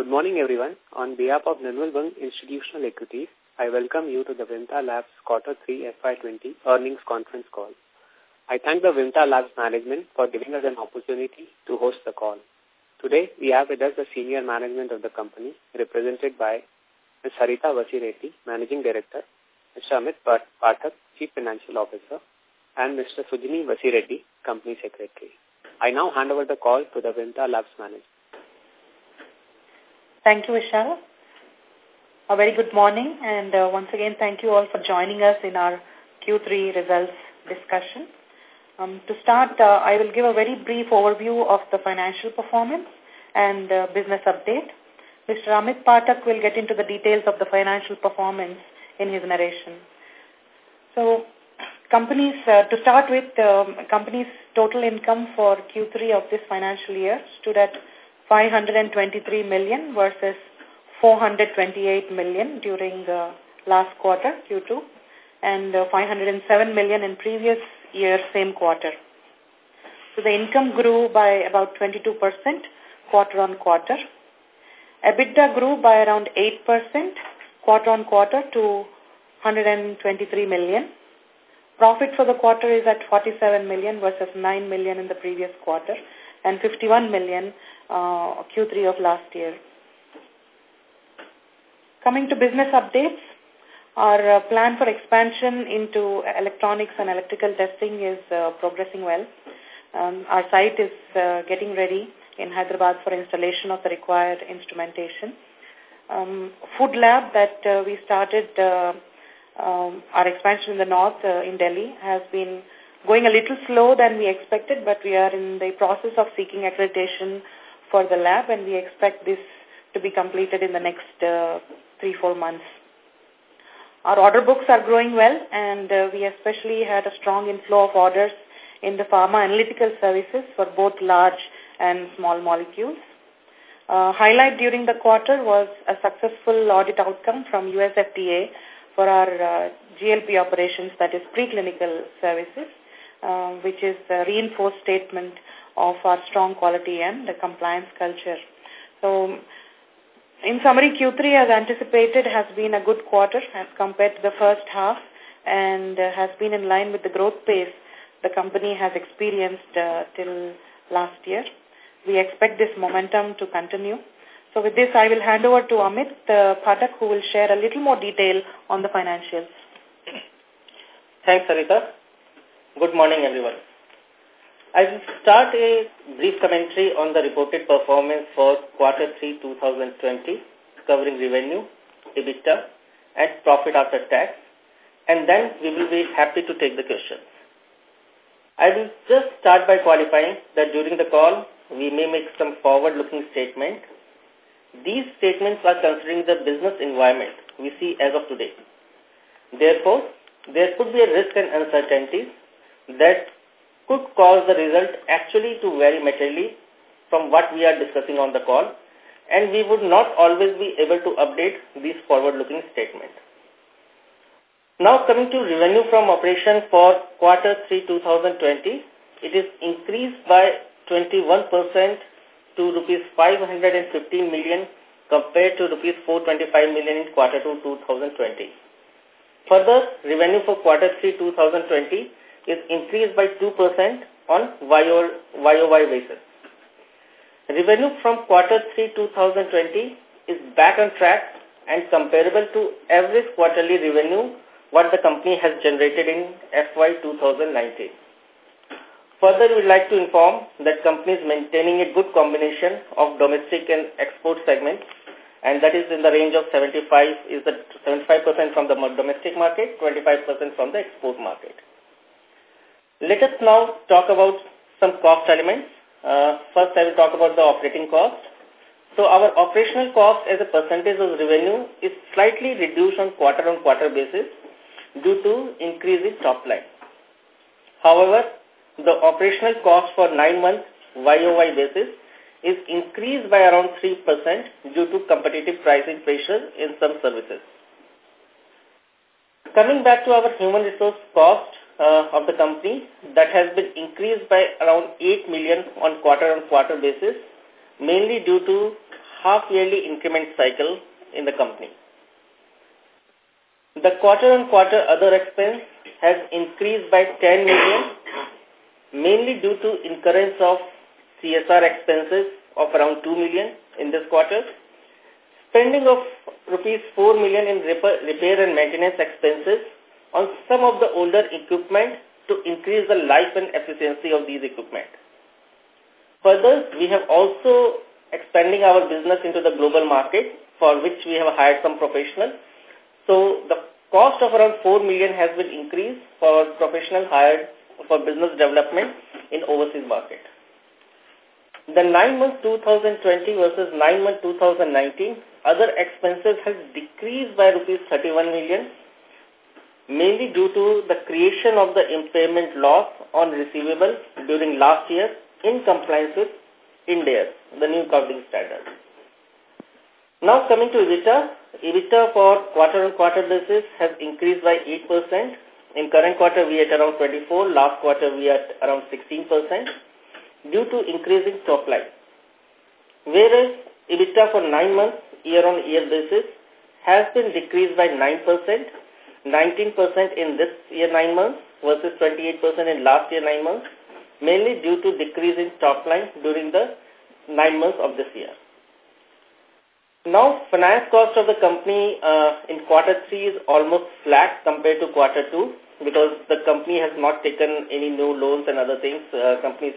Good morning, everyone. On behalf of Nirmal Institutional Equities, I welcome you to the Vimta Labs Quarter 3 FY20 earnings conference call. I thank the Vimta Labs management for giving us an opportunity to host the call. Today, we have with us the senior management of the company, represented by Ms. Harita Vasireddi, Managing Director, Mr. Amit Pathak, Chief Financial Officer, and Mr. Sujini Vasireddi, Company Secretary. I now hand over the call to the Vimta Labs management. Thank you, Vishal. A very good morning, and uh, once again, thank you all for joining us in our Q3 results discussion. Um, to start, uh, I will give a very brief overview of the financial performance and uh, business update. Mr. Amit Pathak will get into the details of the financial performance in his narration. So, companies, uh, to start with, um, company's total income for Q3 of this financial year stood at 523 million versus 428 million during the last quarter, Q2, and uh, 507 million in previous year, same quarter. So the income grew by about 22% quarter on quarter. EBITDA grew by around 8% quarter on quarter to 123 million. Profit for the quarter is at 47 million versus 9 million in the previous quarter and 51 million uh, Q3 of last year. Coming to business updates, our uh, plan for expansion into electronics and electrical testing is uh, progressing well. Um, our site is uh, getting ready in Hyderabad for installation of the required instrumentation. Um, food lab that uh, we started uh, um, our expansion in the north uh, in Delhi has been going a little slow than we expected, but we are in the process of seeking accreditation for the lab, and we expect this to be completed in the next uh, three, four months. Our order books are growing well, and uh, we especially had a strong inflow of orders in the pharma analytical services for both large and small molecules. Uh, highlight during the quarter was a successful audit outcome from US FDA for our uh, GLP operations, that is preclinical services, uh, which is a reinforced statement of our strong quality and the compliance culture. So, in summary, Q3 as anticipated has been a good quarter as compared to the first half and has been in line with the growth pace the company has experienced uh, till last year. We expect this momentum to continue. So with this, I will hand over to Amit uh, Pathak, who will share a little more detail on the financials. Thanks, Sarita. Good morning, everyone. I will start a brief commentary on the reported performance for quarter 3 2020, covering revenue, EBITDA, and profit after tax, and then we will be happy to take the questions. I will just start by qualifying that during the call, we may make some forward-looking statements. These statements are considering the business environment we see as of today. Therefore, there could be a risk and uncertainties that could cause the result actually to vary materially from what we are discussing on the call, and we would not always be able to update these forward-looking statements. Now coming to revenue from operation for quarter 3 2020, it is increased by 21% to rupees 515 million compared to rupees 425 million in quarter 2 2020. Further, revenue for quarter 3 2020 is increased by 2% on YOY basis. Revenue from quarter 3 2020 is back on track and comparable to average quarterly revenue what the company has generated in FY 2019. Further, we would like to inform that company is maintaining a good combination of domestic and export segments, and that is in the range of 75 is the 75% from the domestic market, 25% from the export market. Let us now talk about some cost elements. Uh, first, I will talk about the operating cost. So our operational cost as a percentage of revenue is slightly reduced on quarter-on-quarter -quarter basis due to increase in top line. However, the operational cost for nine months YOY basis is increased by around 3% due to competitive pricing pressure in some services. Coming back to our human resource cost uh, of the company, that has been increased by around 8 million on quarter-on-quarter basis, mainly due to half-yearly increment cycle in the company. The quarter-on-quarter -quarter other expense has increased by 10 million, mainly due to incurrence of CSR expenses of around 2 million in this quarter, spending of rupees 4 million in repair and maintenance expenses on some of the older equipment to increase the life and efficiency of these equipment. Further, we have also expanding our business into the global market for which we have hired some professionals. So the cost of around 4 million has been increased for professional hired for business development in overseas market. The 9 months 2020 versus 9 months 2019, other expenses has decreased by rupees 31 million, mainly due to the creation of the impairment loss on receivable during last year in compliance with India, the new accounting standard. Now coming to EBITDA, EBITDA for quarter-on-quarter basis has increased by 8%. In current quarter, we are at around 24. Last quarter, we are at around 16% due to increasing top line. Whereas EBITDA for nine months, year-on-year -year basis, has been decreased by 9%, 19% in this year nine months versus 28% in last year nine months, mainly due to decrease in top line during the nine months of this year. Now, finance cost of the company uh, in quarter three is almost flat compared to quarter two because the company has not taken any new loans and other things. Uh, companies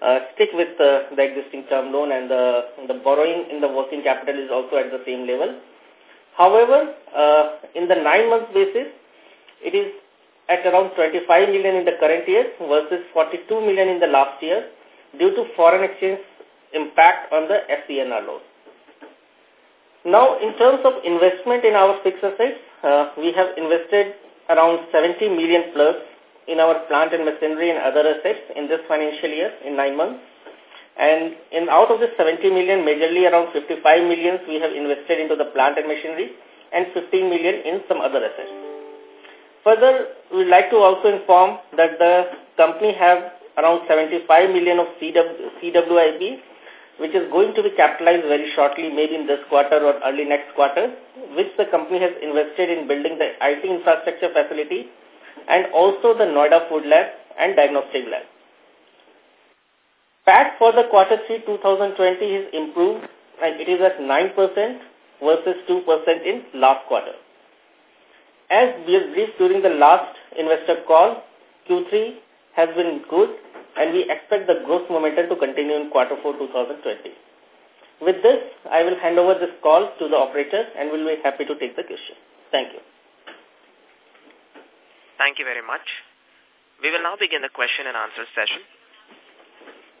uh, stick with uh, the existing term loan and the, the borrowing in the working capital is also at the same level. However, uh, in the nine months basis, it is at around 25 million in the current year versus 42 million in the last year due to foreign exchange impact on the FCNR loan. Now, in terms of investment in our fixed assets, uh, we have invested around 70 million plus in our plant and machinery and other assets in this financial year in nine months. And in out of this 70 million, majorly around 55 millions we have invested into the plant and machinery and 15 million in some other assets. Further, we would like to also inform that the company have around 75 million of CW, CWIP which is going to be capitalized very shortly, maybe in this quarter or early next quarter, which the company has invested in building the IT infrastructure facility and also the Noida Food Lab and Diagnostic Lab. PAT for the quarter 3 2020 is improved and it is at 9% versus 2% in last quarter. As we have briefed during the last investor call, Q3 has been good and we expect the growth momentum to continue in quarter 4 2020. With this, I will hand over this call to the operator and will be happy to take the question. Thank you. Thank you very much. We will now begin the question and answer session.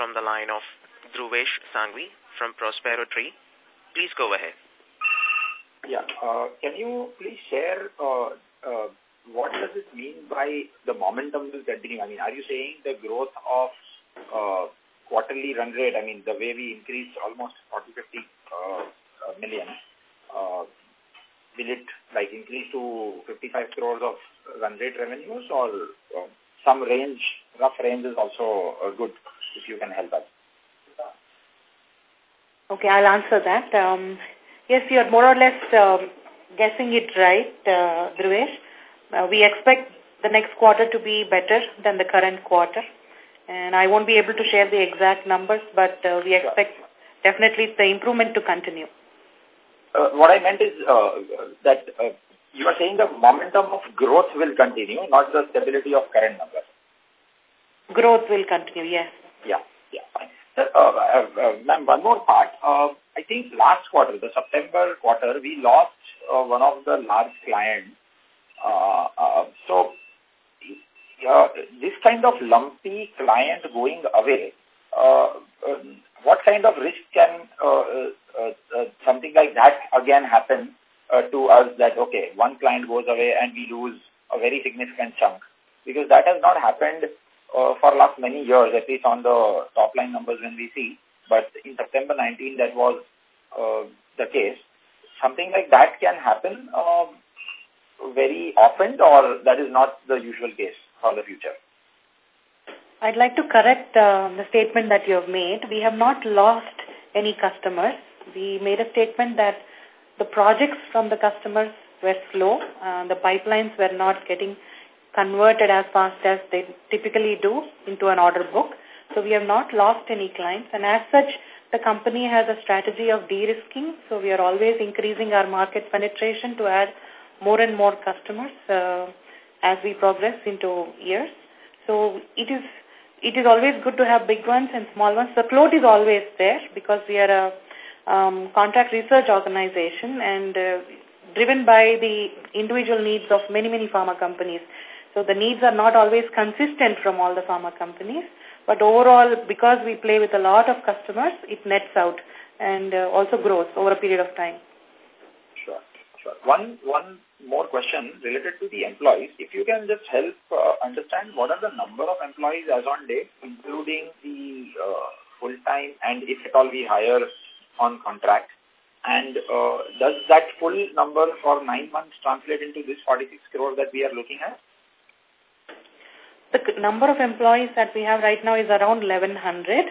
from the line of Dhruvesh Sanghvi from Prospero Tree. Please go ahead. Yeah. Uh, can you please share uh, uh, what does it mean by the momentum will continue? I mean, are you saying the growth of uh, quarterly run rate, I mean, the way we increased almost 40, 50 uh, uh, million, uh, will it like increase to 55 crores of run rate revenues or uh, some range, rough range is also uh, good if you can help us. Okay, I'll answer that. Um, yes, you're more or less uh, guessing it right, uh, Dhruvesh. Uh, we expect the next quarter to be better than the current quarter. And I won't be able to share the exact numbers, but uh, we expect definitely the improvement to continue. Uh, what I meant is uh, that uh, you are saying the momentum of growth will continue, not the stability of current numbers. Growth will continue, yes. Yeah, yeah, fine. Uh, uh, uh, Ma'am, one more part. Uh, I think last quarter, the September quarter, we lost uh, one of the large clients. Uh, uh, so, uh, this kind of lumpy client going away, uh, uh, what kind of risk can uh, uh, uh, something like that again happen uh, to us that, okay, one client goes away and we lose a very significant chunk? Because that has not happened uh, for last many years, at least on the top line numbers when we see. But in September 19, that was uh, the case. Something like that can happen uh, very often or that is not the usual case for the future? I'd like to correct uh, the statement that you have made. We have not lost any customers. We made a statement that the projects from the customers were slow. Uh, the pipelines were not getting converted as fast as they typically do into an order book. So we have not lost any clients. And as such, the company has a strategy of de-risking. So we are always increasing our market penetration to add more and more customers uh, as we progress into years. So it is it is always good to have big ones and small ones. The float is always there because we are a um, contract research organization and uh, driven by the individual needs of many, many pharma companies. So the needs are not always consistent from all the pharma companies. But overall, because we play with a lot of customers, it nets out and uh, also grows over a period of time. Sure, sure. One, one more question related to the employees. If you can just help uh, understand what are the number of employees as on date, including the uh, full-time and if at all we hire on contract. And uh, does that full number for nine months translate into this 46 crore that we are looking at? The number of employees that we have right now is around 1100.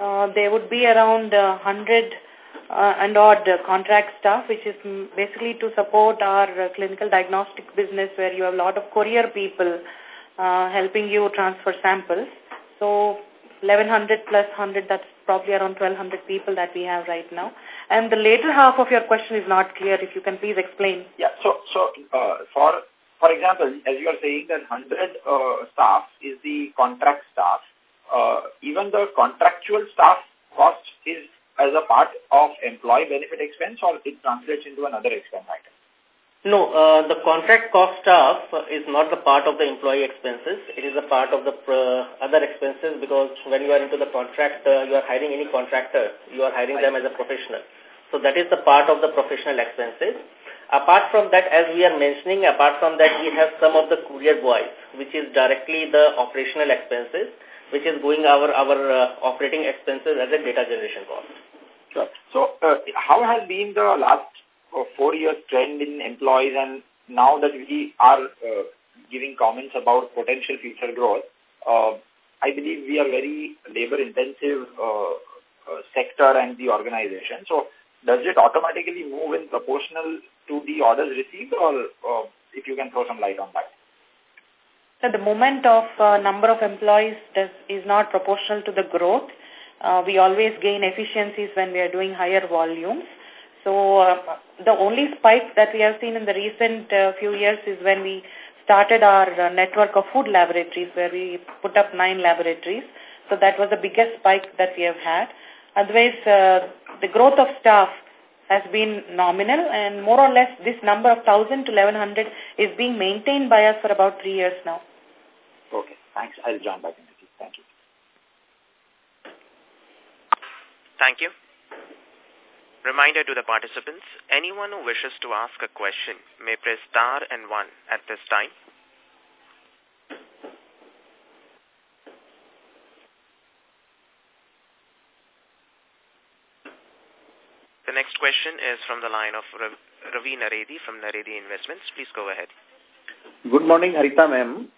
Uh, there would be around uh, 100 uh, and odd uh, contract staff, which is basically to support our uh, clinical diagnostic business where you have a lot of courier people uh, helping you transfer samples. So 1100 plus 100, that's probably around 1200 people that we have right now. And the later half of your question is not clear. If you can please explain. Yeah, so, so uh, for, for example, as you are saying that 100 uh, staff is the contract staff, uh, even the contractual staff cost is as a part of employee benefit expense or it translates into another expense item? No, uh, the contract cost staff is not the part of the employee expenses. It is a part of the uh, other expenses because when you are into the contract, uh, you are hiring any contractor, you are hiring them as a professional. So that is the part of the professional expenses. Apart from that, as we are mentioning, apart from that, we have some of the courier boys, which is directly the operational expenses which is going our our uh, operating expenses as a data generation cost. Sure. So, uh, how has been the last uh, four years trend in employees and now that we are uh, giving comments about potential future growth, uh, I believe we are very labor-intensive uh, sector and the organization. So, does it automatically move in proportional to the orders received or uh, if you can throw some light on that? So the moment of uh, number of employees does, is not proportional to the growth. Uh, we always gain efficiencies when we are doing higher volumes. So uh, the only spike that we have seen in the recent uh, few years is when we started our uh, network of food laboratories where we put up nine laboratories. So that was the biggest spike that we have had. Otherwise, uh, the growth of staff has been nominal and more or less this number of 1,000 to 1,100 is being maintained by us for about three years now. Okay, thanks. I'll join back in the queue. Thank you. Thank you. Reminder to the participants, anyone who wishes to ask a question may press star and one at this time. Next question is from the line of Ravi Naredi from Naredi Investments. Please go ahead. Good morning, Harita ma'am.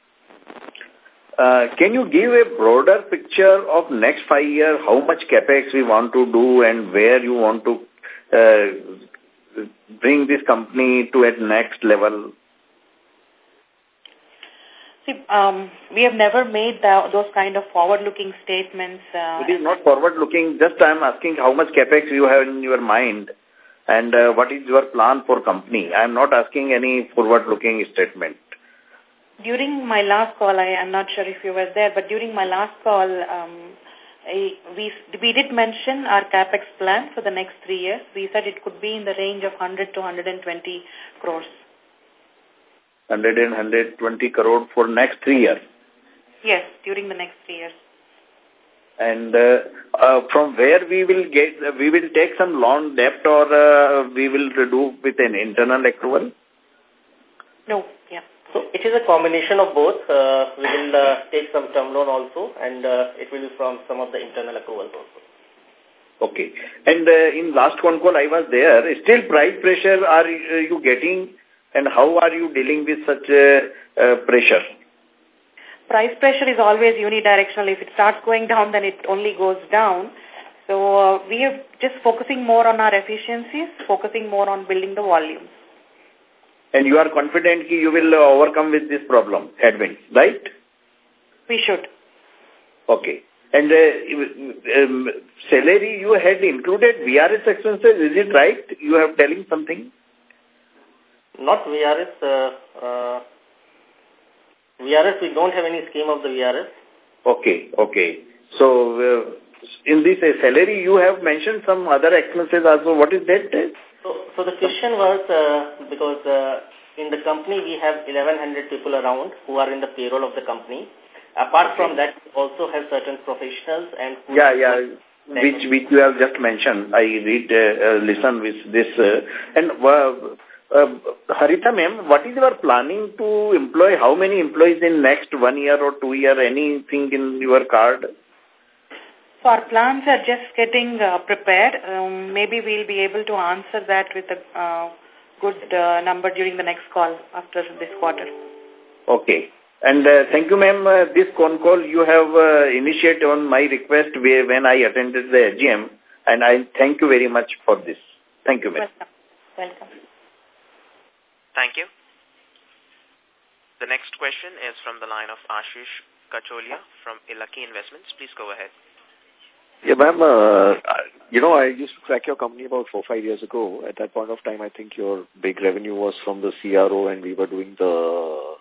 Uh, can you give a broader picture of next five years, how much capex we want to do and where you want to uh, bring this company to a next level? See, um, we have never made the, those kind of forward-looking statements. Uh, it is not forward-looking. Just I am asking how much capex you have in your mind and uh, what is your plan for company. I am not asking any forward-looking statement. During my last call, I am not sure if you were there, but during my last call, um, I, we, we did mention our capex plan for the next three years. We said it could be in the range of 100 to 120 crores. 100 and 120 crore for next three years? Yes, during the next three years. And uh, uh, from where we will get, uh, we will take some loan debt or uh, we will do with an internal accrual? No, yeah. So it is a combination of both. Uh, we will uh, take some term loan also and uh, it will be from some of the internal accruals also. Okay. And uh, in last one call I was there, still price pressure are you getting and how are you dealing with such uh, uh, pressure? Price pressure is always unidirectional. If it starts going down, then it only goes down. So uh, we are just focusing more on our efficiencies, focusing more on building the volumes. And you are confident you will uh, overcome with this problem, headwinds, right? We should. Okay. And uh, um, salary you had included VRS expenses, is it right? You have telling something? Not VRS. Uh, uh, VRS, we don't have any scheme of the VRS. Okay, okay. So, uh, in this uh, salary, you have mentioned some other expenses also. What is that? So, so the question was, uh, because uh, in the company we have 1100 people around who are in the payroll of the company. Apart okay. from that, we also have certain professionals and... Yeah, yeah which which you have just mentioned. I read, uh, uh, listen with this. Uh, and uh, uh, Harita ma'am, what is your planning to employ? How many employees in next one year or two year? Anything in your card? So our plans are just getting uh, prepared. Um, maybe we'll be able to answer that with a uh, good uh, number during the next call after this quarter. Okay. And uh, thank you, ma'am. Uh, this con call you have uh, initiated on my request when I attended the AGM, and I thank you very much for this. Thank you, ma'am. Welcome. Welcome. Thank you. The next question is from the line of Ashish Kacholia from Ilaki Investments. Please go ahead. Yeah, ma'am, uh, you know, I used to track your company about four, five years ago. At that point of time, I think your big revenue was from the CRO and we were doing the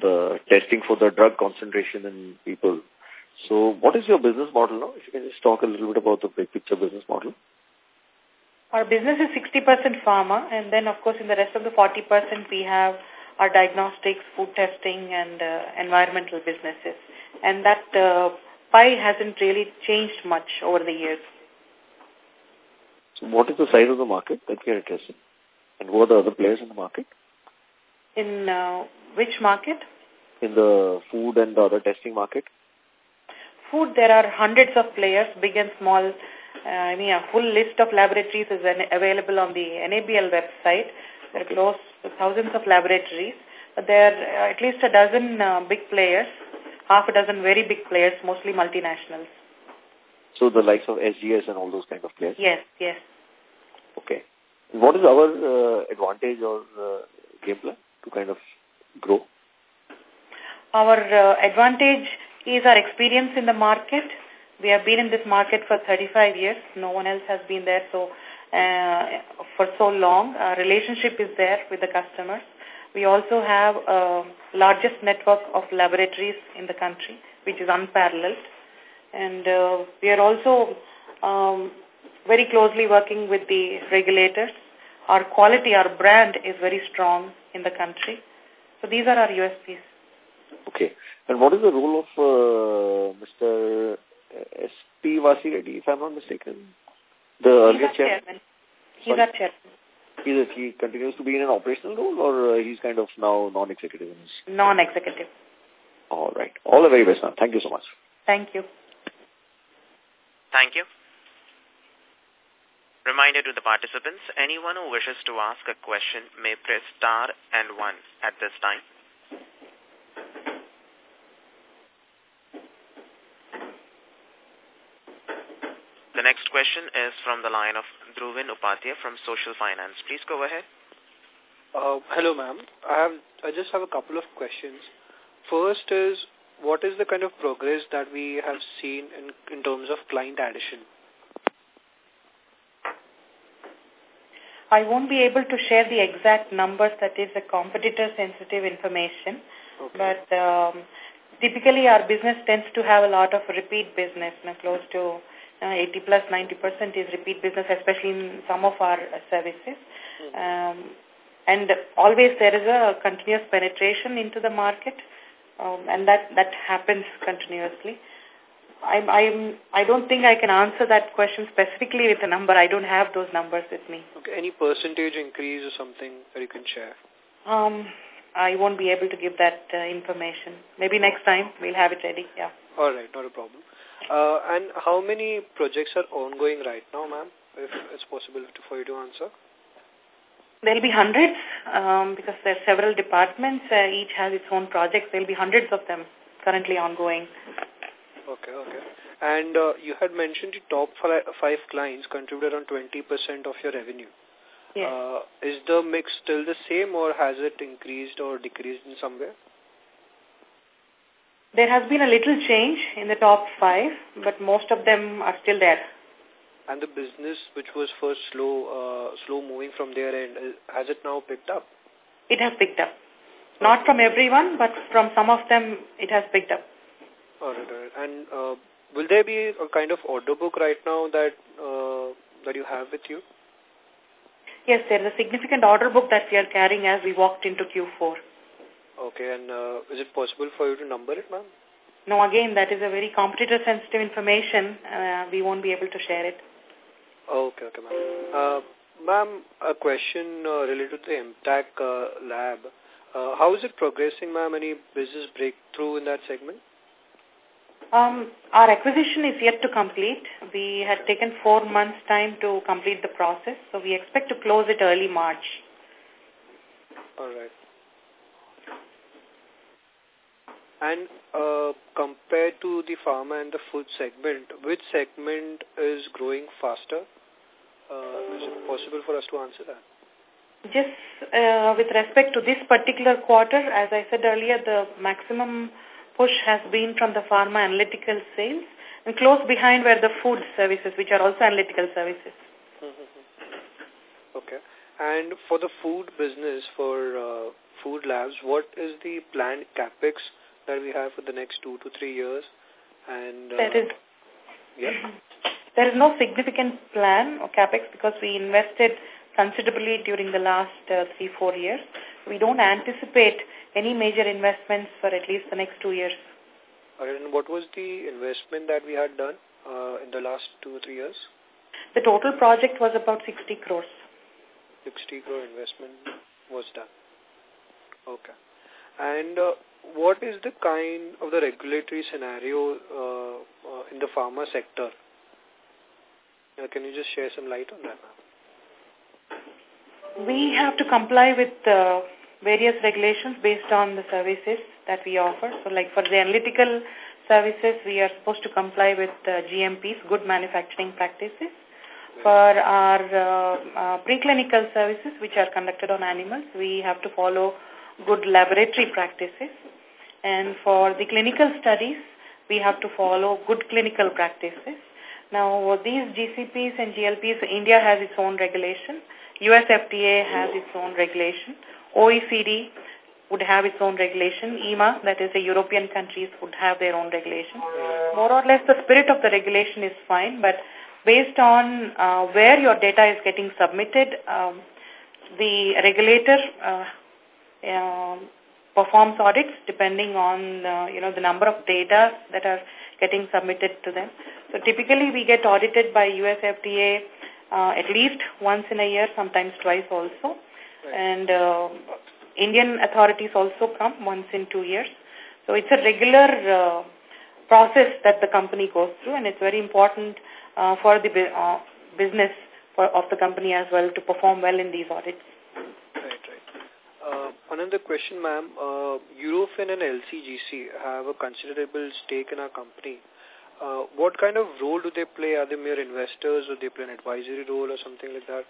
the testing for the drug concentration in people. So what is your business model now? If you can just talk a little bit about the big picture business model. Our business is 60% pharma, and then, of course, in the rest of the 40%, we have our diagnostics, food testing, and uh, environmental businesses. And that uh, pie hasn't really changed much over the years. So what is the size of the market that we are addressing? And who are the other players in the market? In uh, which market? In the food and the other testing market. Food, there are hundreds of players, big and small, I mean, a full list of laboratories is available on the NABL website. There are close to thousands of laboratories. But there are at least a dozen uh, big players, half a dozen very big players, mostly multinationals. So the likes of SGS and all those kind of players? Yes, yes. Okay. What is our uh, advantage or uh, game plan to kind of grow? Our uh, advantage is our experience in the market we have been in this market for 35 years. No one else has been there so uh, for so long. Our relationship is there with the customers. We also have a largest network of laboratories in the country, which is unparalleled. And uh, we are also um, very closely working with the regulators. Our quality, our brand is very strong in the country. So these are our USPs. Okay. And what is the role of uh, Mr. S.P. Vasireddi, if I'm not mistaken. The earlier chairman. chairman. He's our chairman. He's he continues to be in an operational role or uh, he's kind of now non-executive? Non-executive. All right. All the very best, ma'am. Thank you so much. Thank you. Thank you. Reminder to the participants, anyone who wishes to ask a question may press star and one at this time. The next question is from the line of Dhruvin Upadhyay from Social Finance. Please go ahead. Uh, hello, ma'am. I have I just have a couple of questions. First is, what is the kind of progress that we have seen in, in terms of client addition? I won't be able to share the exact numbers that is a competitor-sensitive information, okay. but um, typically our business tends to have a lot of repeat business, you know, close to uh, 80 plus 90% is repeat business, especially in some of our uh, services. Mm. Um, and always there is a continuous penetration into the market, um, and that, that happens continuously. I'm, I'm, I don't think I can answer that question specifically with a number. I don't have those numbers with me. Okay, any percentage increase or something that you can share? Um, I won't be able to give that uh, information. Maybe next time we'll have it ready, yeah. All right, not a problem. Uh, and how many projects are ongoing right now, ma'am, if it's possible to, for you to answer? There'll be hundreds um, because there are several departments. Uh, each has its own projects. There'll be hundreds of them currently ongoing. Okay, okay. And uh, you had mentioned the top five clients contribute around 20% of your revenue. Yes. Uh, is the mix still the same or has it increased or decreased in some way? There has been a little change in the top five, but most of them are still there. And the business, which was first slow, uh, slow moving from their end, uh, has it now picked up? It has picked up. Not from everyone, but from some of them, it has picked up. All right, all right. And uh, will there be a kind of order book right now that uh, that you have with you? Yes, there is a significant order book that we are carrying as we walked into Q4. Okay, and uh, is it possible for you to number it, ma'am? No, again, that is a very competitor-sensitive information. Uh, we won't be able to share it. Okay, okay, ma'am. Uh, ma'am, a question uh, related to the EMTAC uh, lab. Uh, how is it progressing, ma'am? Any business breakthrough in that segment? Um, our acquisition is yet to complete. We had taken four months' time to complete the process, so we expect to close it early March. All right. And uh, compared to the pharma and the food segment, which segment is growing faster? Uh, is it possible for us to answer that? Just uh, with respect to this particular quarter, as I said earlier, the maximum push has been from the pharma analytical sales and close behind were the food services, which are also analytical services. Mm-hmm. okay. And for the food business, for uh, food labs, what is the planned capex that we have for the next two to three years? And uh, there is yeah. There is no significant plan or capex because we invested considerably during the last uh, three, four years. We don't anticipate any major investments for at least the next two years. And what was the investment that we had done uh, in the last two or three years? The total project was about 60 crores. 60 crore investment was done. Okay. And uh, what is the kind of the regulatory scenario uh, uh, in the pharma sector? Uh, can you just share some light on that? We have to comply with uh, various regulations based on the services that we offer. So like for the analytical services, we are supposed to comply with uh, GMPs, good manufacturing practices. For our uh, uh, preclinical services, which are conducted on animals, we have to follow good laboratory practices. And for the clinical studies, we have to follow good clinical practices. Now, these GCPs and GLPs, India has its own regulation. US FDA has its own regulation. OECD would have its own regulation. EMA, that is the European countries, would have their own regulation. More or less, the spirit of the regulation is fine, but based on uh, where your data is getting submitted, um, the regulator uh, uh, performs audits depending on uh, you know the number of data that are getting submitted to them. So typically we get audited by US FDA uh, at least once in a year, sometimes twice also. Right. And uh, Indian authorities also come once in two years. So it's a regular uh, process that the company goes through and it's very important uh, for the uh, business for, of the company as well to perform well in these audits. Another question, ma'am. Uh, Eurofin and LCGC have a considerable stake in our company. Uh, what kind of role do they play? Are they mere investors or they play an advisory role or something like that?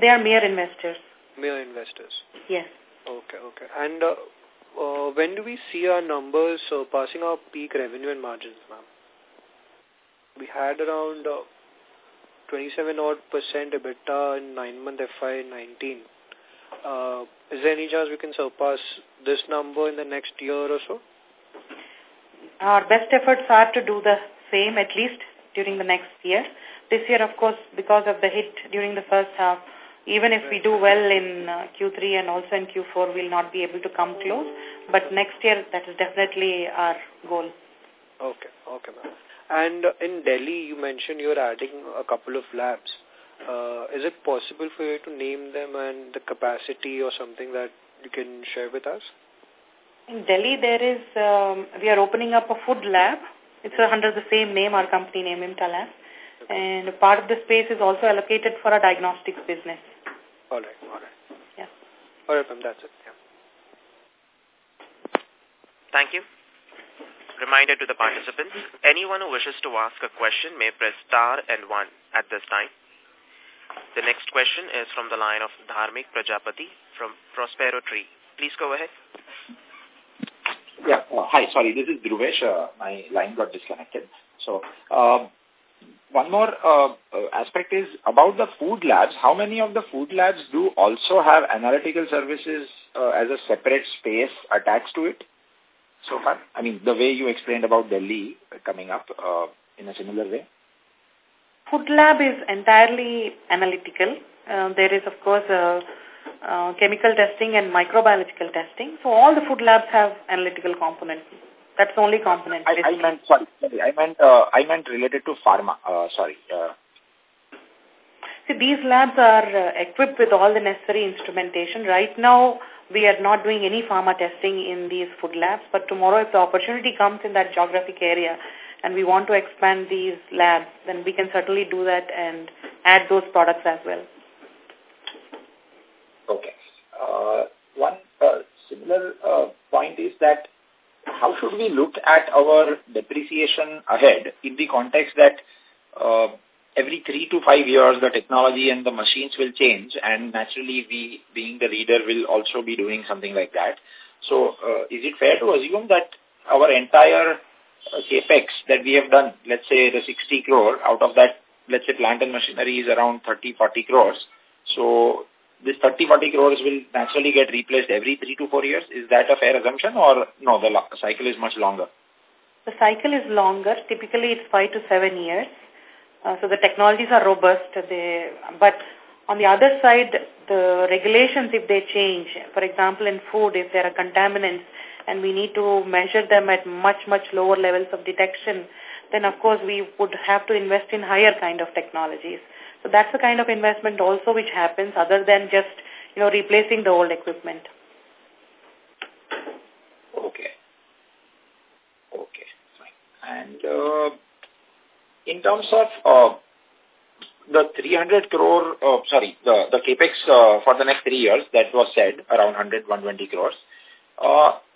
They are mere investors. Mere investors? Yes. Okay, okay. And uh, uh, when do we see our numbers surpassing our peak revenue and margins, ma'am? We had around uh, 27 odd percent EBITDA in nine month FY19. Uh, is there any chance we can surpass this number in the next year or so? Our best efforts are to do the same at least during the next year. This year, of course, because of the hit during the first half, even if we do well in uh, Q3 and also in Q4, we'll not be able to come close. But next year, that is definitely our goal. Okay, okay, ma'am. And in Delhi, you mentioned you're adding a couple of labs. Uh, is it possible for you to name them and the capacity or something that you can share with us? In Delhi, there is, um, we are opening up a food lab. It's under the same name, our company name, Vimta Lab. Okay. And part of the space is also allocated for a diagnostics business. All right, all right. Yeah. All right, ma'am, that's it. Yeah. Thank you. Reminder to the participants, anyone who wishes to ask a question may press star and one at this time. The next question is from the line of Dharmik Prajapati from Prospero Tree. Please go ahead. Yeah. Uh, hi, sorry, this is Dhruvesh. Uh, my line got disconnected. So, um, one more uh, uh, aspect is about the food labs. How many of the food labs do also have analytical services uh, as a separate space attached to it so far? I mean, the way you explained about Delhi coming up uh, in a similar way. Food lab is entirely analytical. Uh, there is, of course, uh, chemical testing and microbiological testing. So all the food labs have analytical components. That's the only component. I, I meant sorry, sorry, I meant uh, I meant related to pharma. Uh, sorry. Uh. See, these labs are uh, equipped with all the necessary instrumentation. Right now, we are not doing any pharma testing in these food labs, but tomorrow if the opportunity comes in that geographic area and we want to expand these labs, then we can certainly do that and add those products as well. Okay. Uh, one uh, similar uh, point is that how should we look at our depreciation ahead in the context that uh, every three to five years the technology and the machines will change and naturally we being the leader will also be doing something like that. So uh, is it fair to assume that our entire capex that we have done, let's say the 60 crore, out of that, let's say plant and machinery is around 30, 40 crores. So this 30, 40 crores will naturally get replaced every three to four years. Is that a fair assumption or no, the cycle is much longer? The cycle is longer. Typically, it's five to seven years. Uh, so the technologies are robust. They, but on the other side, the regulations, if they change, for example, in food, if there are contaminants and we need to measure them at much, much lower levels of detection, then of course we would have to invest in higher kind of technologies. So that's the kind of investment also which happens other than just, you know, replacing the old equipment. Okay. Okay, fine. And uh, in terms of uh, the 300 crore, uh, sorry, the, the capex uh, for the next three years that was said, around 100, 120 crores,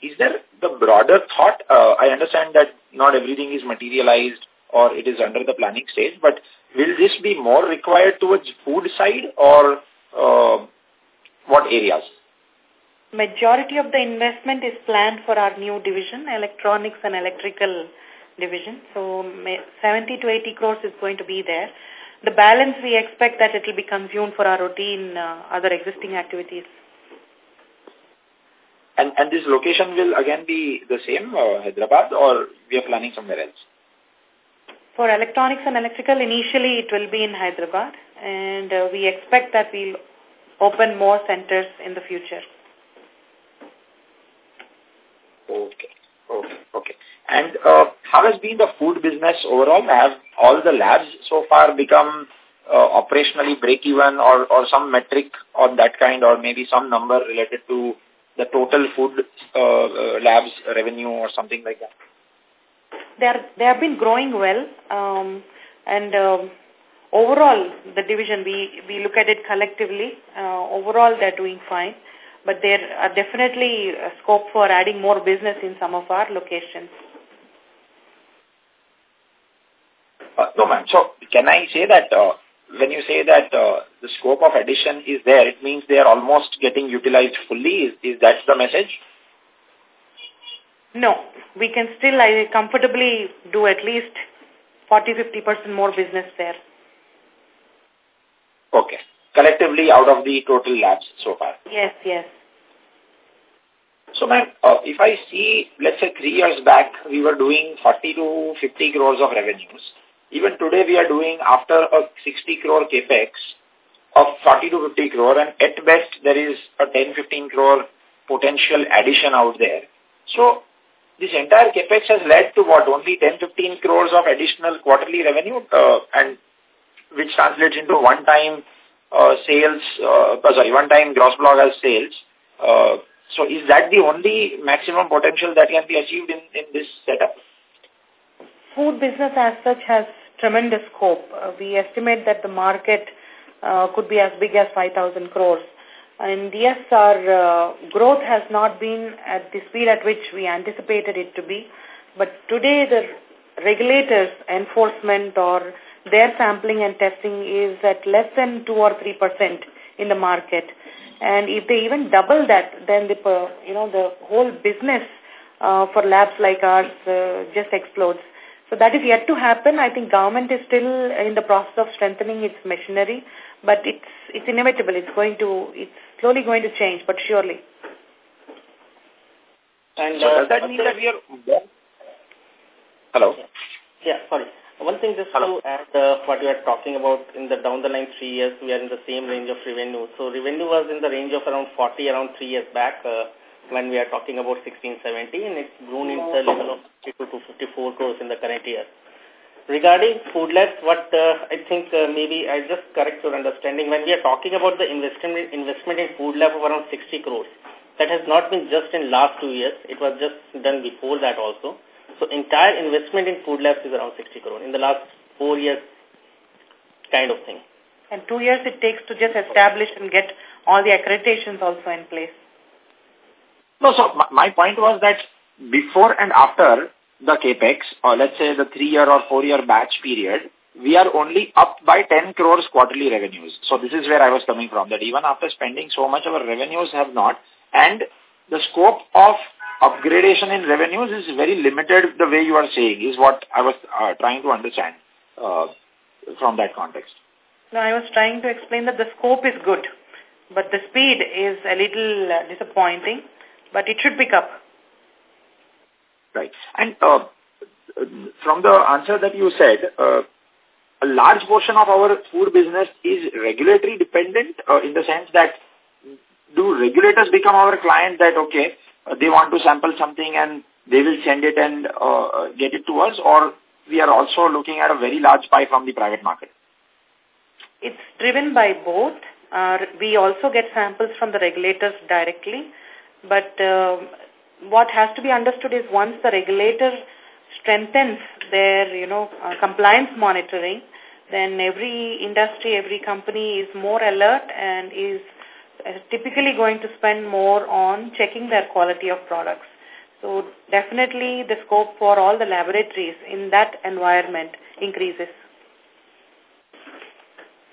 is there the broader thought? Uh, I understand that not everything is materialized or it is under the planning stage, but will this be more required towards food side or uh, what areas? Majority of the investment is planned for our new division, electronics and electrical division. So 70 to 80 crores is going to be there. The balance we expect that it will be consumed for our routine uh, other existing activities. And, and this location will again be the same, uh, Hyderabad, or we are planning somewhere else? For electronics and electrical, initially it will be in Hyderabad, and uh, we expect that we'll open more centers in the future. Okay, okay, okay. And uh, how has been the food business overall? Have all the labs so far become uh, operationally break-even or, or some metric on that kind or maybe some number related to the total food uh, uh, labs revenue or something like that? they are they have been growing well um, and um, overall the division we we look at it collectively uh, overall they're doing fine. But there are definitely scope for adding more business in some of our locations. Uh, no ma'am. So can i say that uh, when you say that uh, the scope of addition is there it means they are almost getting utilized fully is, is that the message no, we can still I, comfortably do at least 40-50% more business there. Okay. Collectively out of the total labs so far? Yes, yes. So, ma'am, uh, if I see, let's say three years back, we were doing 40 to 50 crores of revenues. Even today, we are doing, after a 60 crore capex, of 40 to 50 crore, and at best, there is a 10-15 crore potential addition out there. So, this entire capex has led to what, only 10-15 crores of additional quarterly revenue uh, and which translates into one-time uh, sales, uh, sorry, one-time gross block as sales. Uh, so is that the only maximum potential that can be achieved in, in this setup? Food business as such has tremendous scope. Uh, we estimate that the market uh, could be as big as 5,000 crores. And yes, our uh, growth has not been at the speed at which we anticipated it to be. But today the regulators, enforcement or their sampling and testing is at less than 2 or 3% in the market. And if they even double that, then the, you know, the whole business uh, for labs like ours uh, just explodes. So that is yet to happen. I think government is still in the process of strengthening its machinery, but it's it's inevitable. It's going to it's slowly going to change, but surely. And so uh, does that mean that we are? Hello. Yeah, sorry. One thing just Hello. to add uh, what you are talking about in the down the line three years, we are in the same range of revenue. So revenue was in the range of around 40 around three years back uh, when we are talking about 16, 17 and it's grown in the level of 52 to 54 crores in the current year. Regarding food labs, what uh, I think uh, maybe I just correct your understanding. When we are talking about the investment investment in food lab of around 60 crores, that has not been just in last two years. It was just done before that also. So entire investment in food labs is around 60 crore in the last four years kind of thing. And two years it takes to just establish and get all the accreditations also in place. No, so my point was that before and after the capex, or let's say the three-year or four-year batch period, we are only up by 10 crores quarterly revenues. So this is where I was coming from, that even after spending so much, our revenues have not. And the scope of upgradation in revenues is very limited the way you are saying is what I was uh, trying to understand uh, from that context. No, I was trying to explain that the scope is good, but the speed is a little uh, disappointing, but it should pick up. Right. And uh, from the answer that you said, uh, a large portion of our food business is regulatory dependent uh, in the sense that do regulators become our client that, okay, uh, they want to sample something and they will send it and uh, uh, get it to us or we are also looking at a very large pie from the private market? It's driven by both. Uh, we also get samples from the regulators directly, but uh, what has to be understood is once the regulator strengthens their, you know, uh, compliance monitoring, then every industry, every company is more alert and is uh, typically going to spend more on checking their quality of products. So definitely the scope for all the laboratories in that environment increases.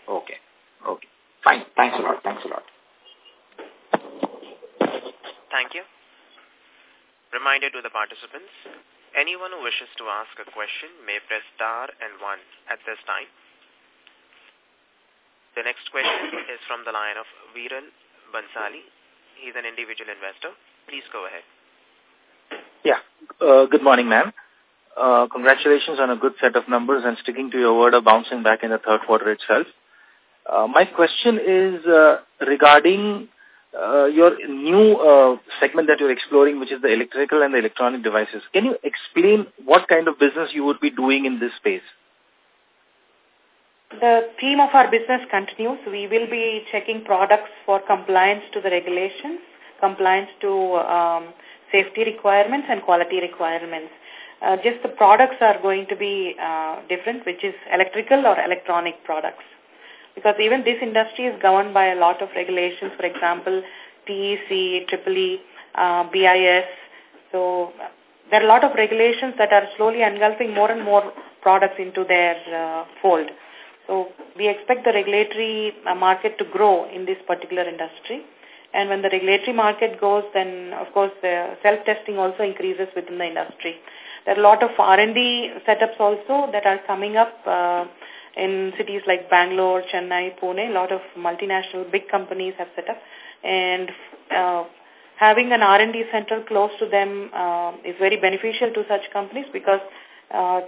Okay. Okay. Fine. Thanks a lot. Thanks a lot. Thank you. Reminder to the participants, anyone who wishes to ask a question may press star and one at this time. The next question is from the line of Viral Bansali. He's an individual investor. Please go ahead. Yeah. Uh, good morning, ma'am. Uh, congratulations on a good set of numbers and sticking to your word of bouncing back in the third quarter itself. Uh, my question is uh, regarding uh, your new uh, segment that you're exploring, which is the electrical and the electronic devices. Can you explain what kind of business you would be doing in this space? The theme of our business continues. We will be checking products for compliance to the regulations, compliance to um, safety requirements and quality requirements. Uh, just the products are going to be uh, different, which is electrical or electronic products. Because even this industry is governed by a lot of regulations, for example, TEC, EEE, uh, BIS. So there are a lot of regulations that are slowly engulfing more and more products into their uh, fold. So we expect the regulatory uh, market to grow in this particular industry. And when the regulatory market goes, then of course the self-testing also increases within the industry. There are a lot of R&D setups also that are coming up uh, in cities like Bangalore, Chennai, Pune. A lot of multinational big companies have set up. And uh, having an R&D center close to them uh, is very beneficial to such companies because uh,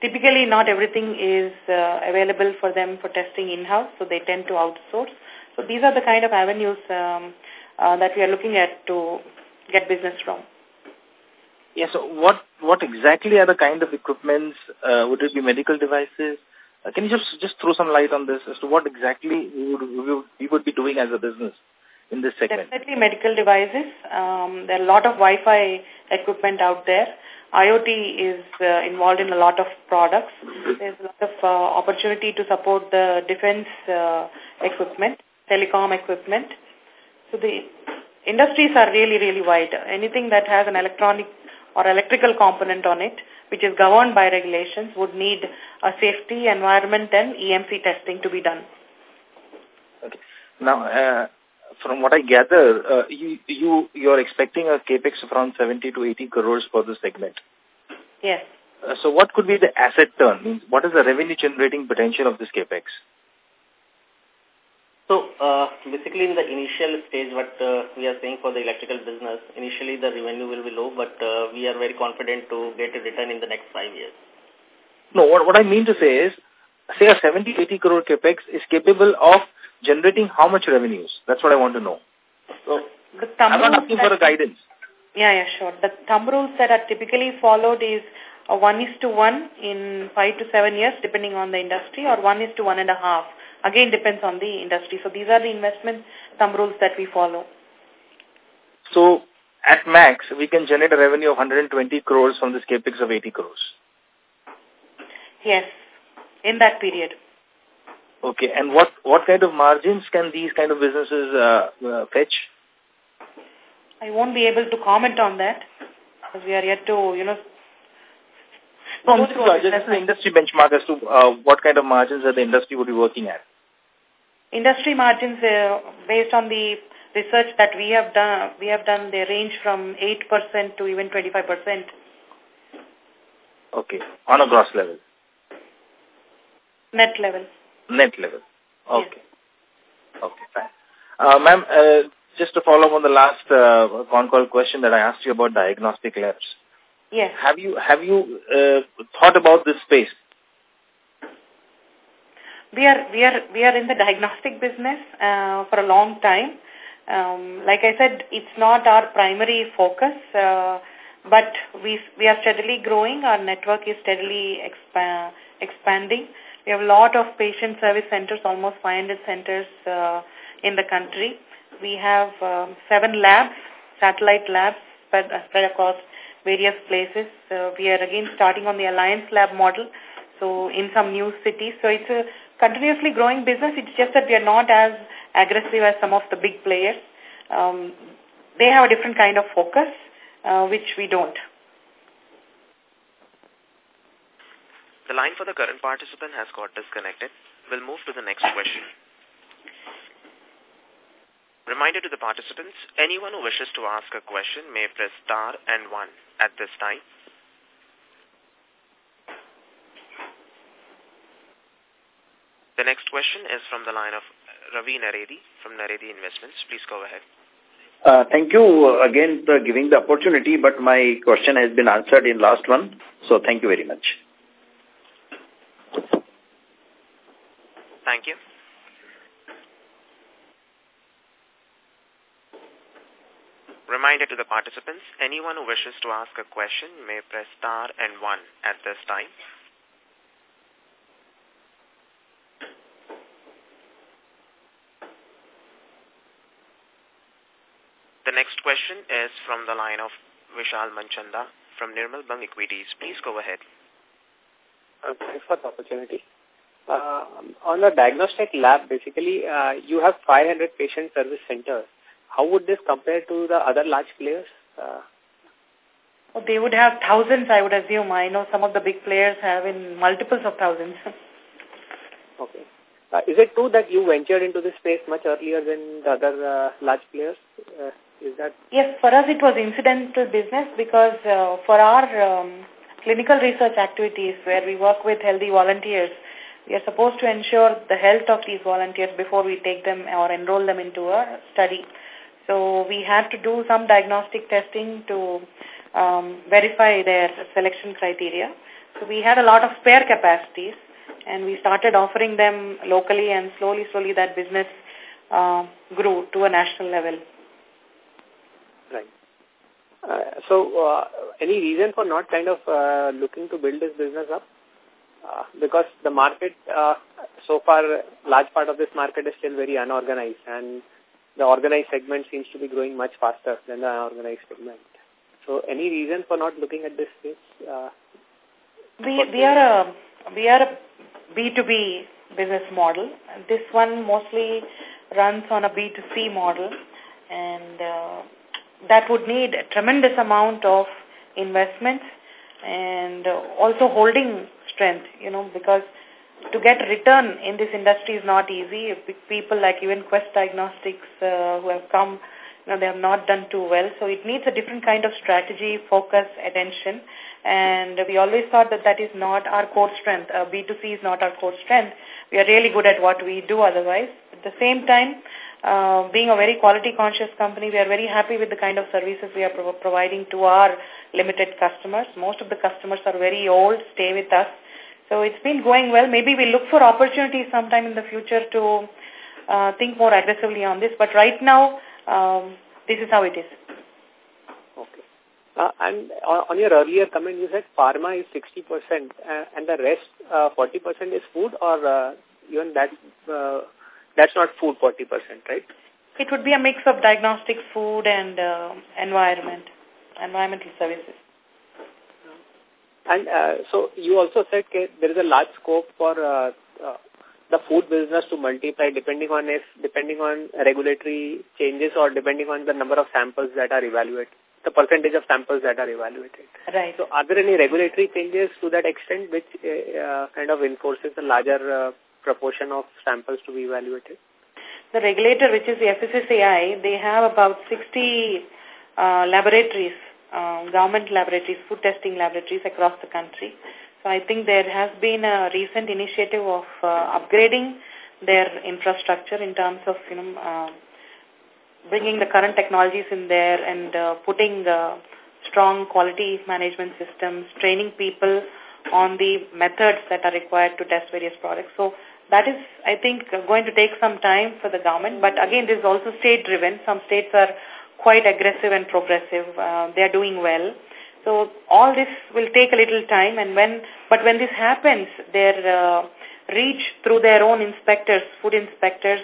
Typically, not everything is uh, available for them for testing in-house, so they tend to outsource. So these are the kind of avenues um, uh, that we are looking at to get business from. Yeah, so what, what exactly are the kind of equipments? Uh, would it be medical devices? Uh, can you just, just throw some light on this as to what exactly we would, we would, be doing as a business in this segment? Definitely medical devices. Um, there are a lot of Wi-Fi equipment out there. IoT is uh, involved in a lot of products. There's a lot of uh, opportunity to support the defense uh, equipment, telecom equipment. So the industries are really, really wide. Anything that has an electronic or electrical component on it, which is governed by regulations, would need a safety, environment, and EMC testing to be done. Okay. Now, uh, from what I gather, uh, you, you, you're expecting a capex of around 70 to 80 crores for this segment. Yes. Uh, so what could be the asset turn? What is the revenue generating potential of this capex? So, uh, basically in the initial stage, what uh, we are saying for the electrical business, initially the revenue will be low, but uh, we are very confident to get a return in the next five years. No, what, what I mean to say is, say a 70-80 crore capex is capable of generating how much revenues? That's what I want to know. So, I'm not asking for a guidance. Yeah, yeah, sure. The thumb rules that are typically followed is a 1 is to 1 in 5 to 7 years, depending on the industry, or 1 is to 1.5. Again, depends on the industry. So these are the investment thumb rules that we follow. So, at max, we can generate a revenue of 120 crores from this capex of 80 crores. Yes, in that period. Okay, and what, what kind of margins can these kind of businesses uh, uh, fetch? I won't be able to comment on that because we are yet to, you know, no, is just an industry benchmark as to uh, what kind of margins that the industry would be working at. Industry margins, uh, based on the research that we have done, we have done, they range from 8% to even 25%. Okay, on a gross level. Net level. Net level. Okay. Yes. Okay, fine. Uh, Ma'am, uh, just to follow up on the last uh, con call question that I asked you about diagnostic labs. Yes. Have you have you uh, thought about this space? We are we are we are in the diagnostic business uh, for a long time. Um, like I said, it's not our primary focus, uh, but we we are steadily growing. Our network is steadily expa expanding. We have a lot of patient service centers, almost 500 centers uh, in the country. We have um, seven labs, satellite labs spread, uh, spread across various places. Uh, we are again starting on the Alliance Lab model, so in some new cities. So it's a continuously growing business. It's just that we are not as aggressive as some of the big players. Um, they have a different kind of focus, uh, which we don't. The line for the current participant has got disconnected. We'll move to the next question. Reminder to the participants, anyone who wishes to ask a question may press star and one at this time. The next question is from the line of Ravi Naredi from Naredi Investments. Please go ahead. Uh, thank you again for giving the opportunity, but my question has been answered in last one. So thank you very much. Thank you. Reminder to the participants, anyone who wishes to ask a question may press star and one at this time. The next question is from the line of Vishal Manchanda from Nirmal Bang Equities. Please go ahead. Uh, thanks for the opportunity. Uh, on the diagnostic lab, basically, uh, you have 500 patient service centers. How would this compare to the other large players? Uh, well, they would have thousands, I would assume. I know some of the big players have in multiples of thousands. okay. Uh, is it true that you ventured into this space much earlier than the other uh, large players? Uh, is that? Yes, for us it was incidental business because uh, for our um, clinical research activities where we work with healthy volunteers, we are supposed to ensure the health of these volunteers before we take them or enroll them into a study. So we had to do some diagnostic testing to um, verify their selection criteria. So we had a lot of spare capacities and we started offering them locally and slowly, slowly that business uh, grew to a national level. Right. Uh, so, uh, any reason for not kind of uh, looking to build this business up? Uh, because the market, uh, so far, large part of this market is still very unorganized and the organized segment seems to be growing much faster than the unorganized segment. So any reason for not looking at this space? Uh, we, we are a we are a B2B business model. This one mostly runs on a B2C model and uh, that would need a tremendous amount of investments and also holding strength, you know, because to get return in this industry is not easy. People like even Quest Diagnostics uh, who have come, you know, they have not done too well. So it needs a different kind of strategy, focus, attention. And we always thought that that is not our core strength. Uh, B2C is not our core strength. We are really good at what we do otherwise. At the same time, uh, being a very quality conscious company, we are very happy with the kind of services we are pro providing to our limited customers. Most of the customers are very old, stay with us. So it's been going well. Maybe we look for opportunities sometime in the future to uh, think more aggressively on this. But right now, um, this is how it is. Okay. Uh, and on your earlier comment, you said pharma is 60% uh, and the rest, 40% uh, is food or uh, even that that's not food 40%, right? It would be a mix of diagnostic food, and uh, environment, environmental services. And uh, so you also said there is a large scope for uh, uh, the food business to multiply depending on if depending on regulatory changes or depending on the number of samples that are evaluated, the percentage of samples that are evaluated. Right. So are there any regulatory changes to that extent which uh, uh kind of enforces a larger uh, proportion of samples to be evaluated? The regulator, which is the FSSAI, they have about 60 uh, laboratories, uh, government laboratories, food testing laboratories across the country. So I think there has been a recent initiative of uh, upgrading their infrastructure in terms of, you know, uh, bringing the current technologies in there and uh, putting uh, strong quality management systems, training people on the methods that are required to test various products. So that is, I think, going to take some time for the government. But again, this is also state-driven. Some states are quite aggressive and progressive. Uh, they are doing well. So all this will take a little time. And when, but when this happens, their uh, reach through their own inspectors, food inspectors,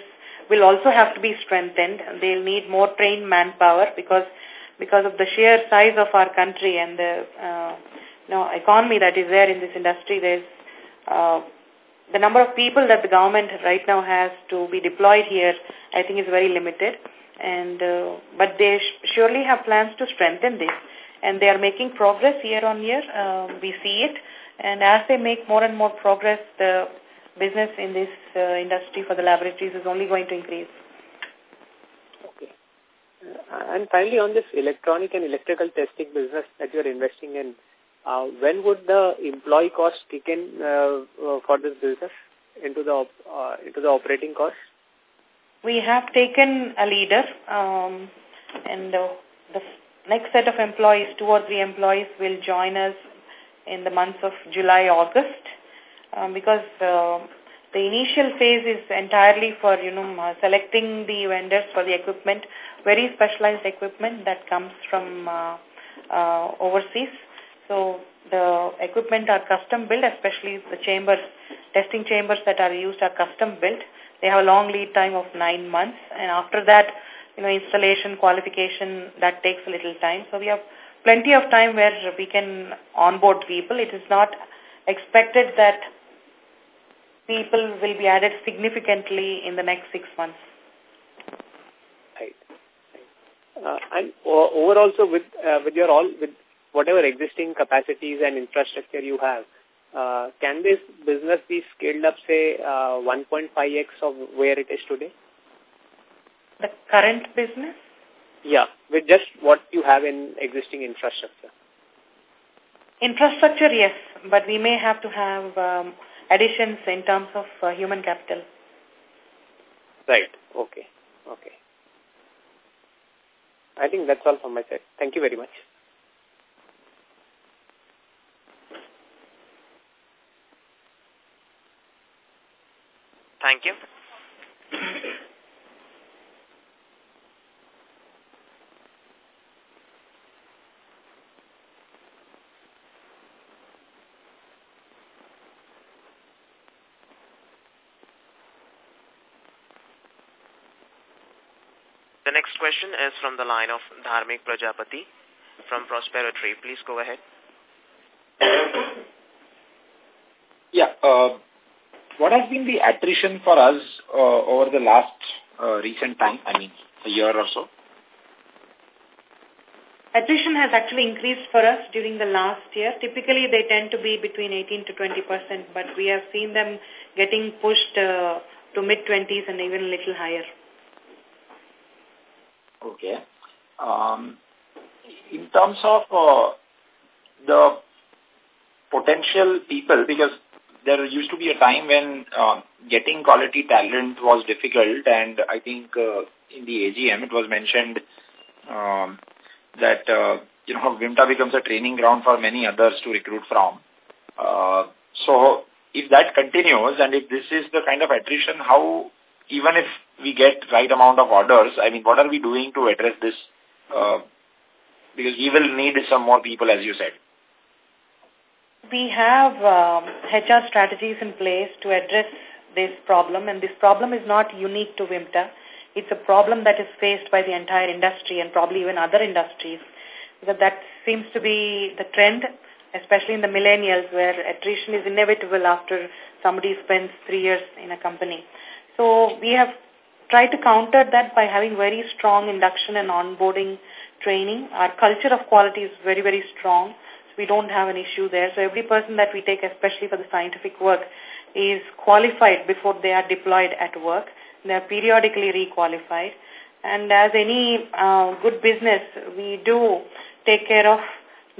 will also have to be strengthened. They'll need more trained manpower because because of the sheer size of our country and the uh, you know, economy that is there in this industry. There's uh, the number of people that the government right now has to be deployed here, I think is very limited. And uh, But they surely have plans to strengthen this. And they are making progress year on year. Uh, we see it. And as they make more and more progress, the business in this uh, industry for the laboratories is only going to increase. Okay. Uh, and finally, on this electronic and electrical testing business that you are investing in, uh, when would the employee cost kick in uh, uh, for this business into the uh, into the operating cost? We have taken a leader, um, and uh, the next set of employees, two or three employees, will join us in the months of July, August, um, because uh, the initial phase is entirely for you know selecting the vendors for the equipment, very specialized equipment that comes from uh, uh, overseas. So the equipment are custom built, especially the chambers, testing chambers that are used are custom built. They have a long lead time of nine months. And after that, you know, installation, qualification, that takes a little time. So we have plenty of time where we can onboard people. It is not expected that people will be added significantly in the next six months. Right. Uh, and uh, overall, so with uh, with your all with whatever existing capacities and infrastructure you have, uh, can this business be scaled up, say, uh, 1.5x of where it is today? The current business? Yeah, with just what you have in existing infrastructure. Infrastructure, yes, but we may have to have um, additions in terms of uh, human capital. Right, okay, okay. I think that's all from my side. Thank you very much. Thank you. The next question is from the line of Dharmik Prajapati from Prospero Tree. Please go ahead. Yeah. Uh, what has been the attrition for us uh, over the last uh, recent time, I mean, a year or so? Attrition has actually increased for us during the last year. Typically, they tend to be between 18 to 20 percent, but we have seen them getting pushed uh, to mid-20s and even a little higher. Okay. Um, in terms of uh, the potential people, because there used to be a time when uh, getting quality talent was difficult and I think uh, in the AGM it was mentioned um, that, uh, you know, Vimta becomes a training ground for many others to recruit from. Uh, so if that continues and if this is the kind of attrition, how, even if we get right amount of orders, I mean, what are we doing to address this? Uh, because we will need some more people, as you said. We have um, HR strategies in place to address this problem, and this problem is not unique to Vimta. It's a problem that is faced by the entire industry and probably even other industries. That, that seems to be the trend, especially in the millennials, where attrition is inevitable after somebody spends three years in a company. So we have tried to counter that by having very strong induction and onboarding training. Our culture of quality is very, very strong So we don't have an issue there. So every person that we take, especially for the scientific work, is qualified before they are deployed at work. They are periodically requalified. And as any uh, good business, we do take care of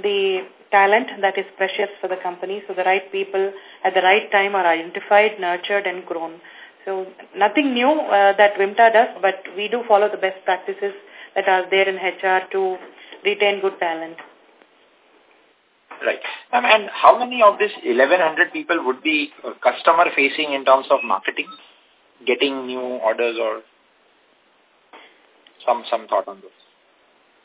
the talent that is precious for the company. So the right people at the right time are identified, nurtured, and grown. So nothing new uh, that Vimta does, but we do follow the best practices that are there in HR to retain good talent. Right. Um, and how many of this 1100 people would be uh, customer facing in terms of marketing, getting new orders or some some thought on this?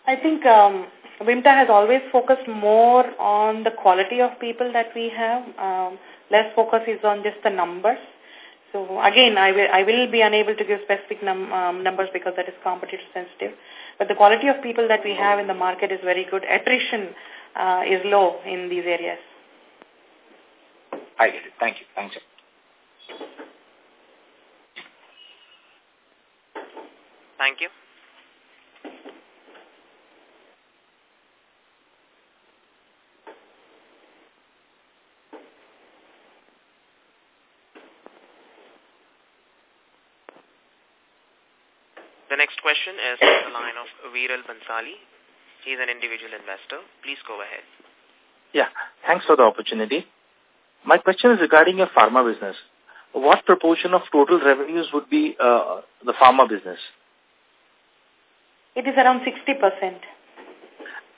I think um, Vimta has always focused more on the quality of people that we have. Um, less focus is on just the numbers. So again, I will, I will be unable to give specific num um, numbers because that is competitor sensitive. But the quality of people that we have in the market is very good. Attrition uh, is low in these areas. I get it. Thank you. Thanks. Thank you. The next question is from the line of Viral Bansali He's an individual investor. Please go ahead. Yeah, thanks for the opportunity. My question is regarding your pharma business. What proportion of total revenues would be uh, the pharma business? It is around 60%.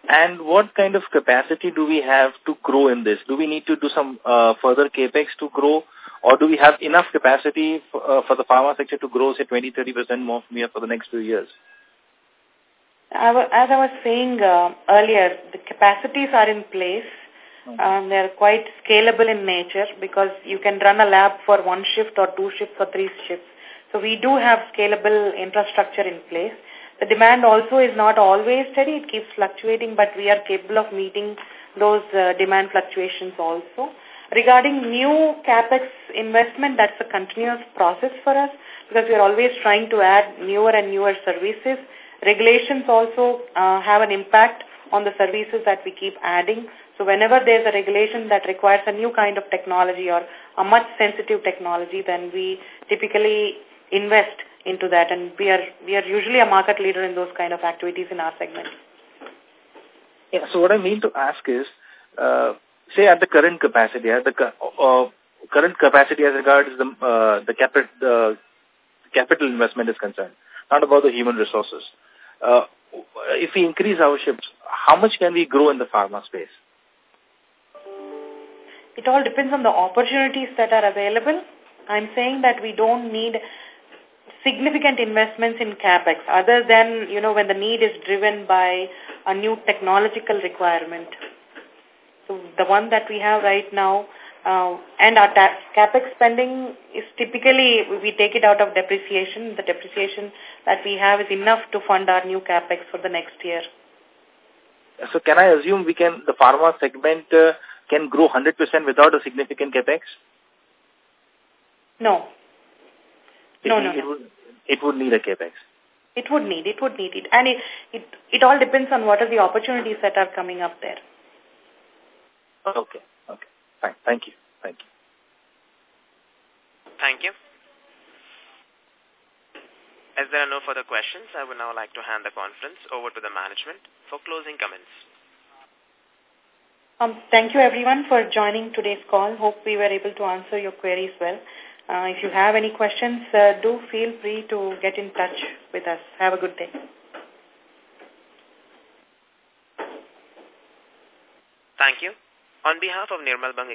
And what kind of capacity do we have to grow in this? Do we need to do some uh, further capex to grow or do we have enough capacity for, uh, for the pharma sector to grow, say, 20-30% more from here for the next few years? as I was saying uh, earlier, the capacities are in place. Mm-hmm. Um, they are quite scalable in nature because you can run a lab for one shift or two shifts or three shifts. So we do have scalable infrastructure in place. The demand also is not always steady. It keeps fluctuating, but we are capable of meeting those uh, demand fluctuations also. Regarding new CapEx investment, that's a continuous process for us because we are always trying to add newer and newer services Regulations also uh, have an impact on the services that we keep adding. So whenever there's a regulation that requires a new kind of technology or a much sensitive technology, then we typically invest into that and we are we are usually a market leader in those kind of activities in our segment. Yeah, so what I mean to ask is, uh, say at the current capacity, at the uh, current capacity as regards the uh, the capital the capital investment is concerned, not about the human resources uh, if we increase our ships, how much can we grow in the pharma space? It all depends on the opportunities that are available. I'm saying that we don't need significant investments in CapEx other than, you know, when the need is driven by a new technological requirement. So the one that we have right now, Uh, and our capex spending is typically, we take it out of depreciation. The depreciation that we have is enough to fund our new capex for the next year. So can I assume we can, the pharma segment uh, can grow 100% without a significant capex? No. It, no, no, it. Would, it would need a capex. It would need, it would need it. And it, it, it all depends on what are the opportunities that are coming up there. Okay, okay. Fine. Thank you. Thank you. Thank you. As there are no further questions, I would now like to hand the conference over to the management for closing comments. Um, thank you everyone for joining today's call. Hope we were able to answer your queries well. Uh, if you have any questions, uh, do feel free to get in touch with us. Have a good day. Thank you. On behalf of Nirmal Bang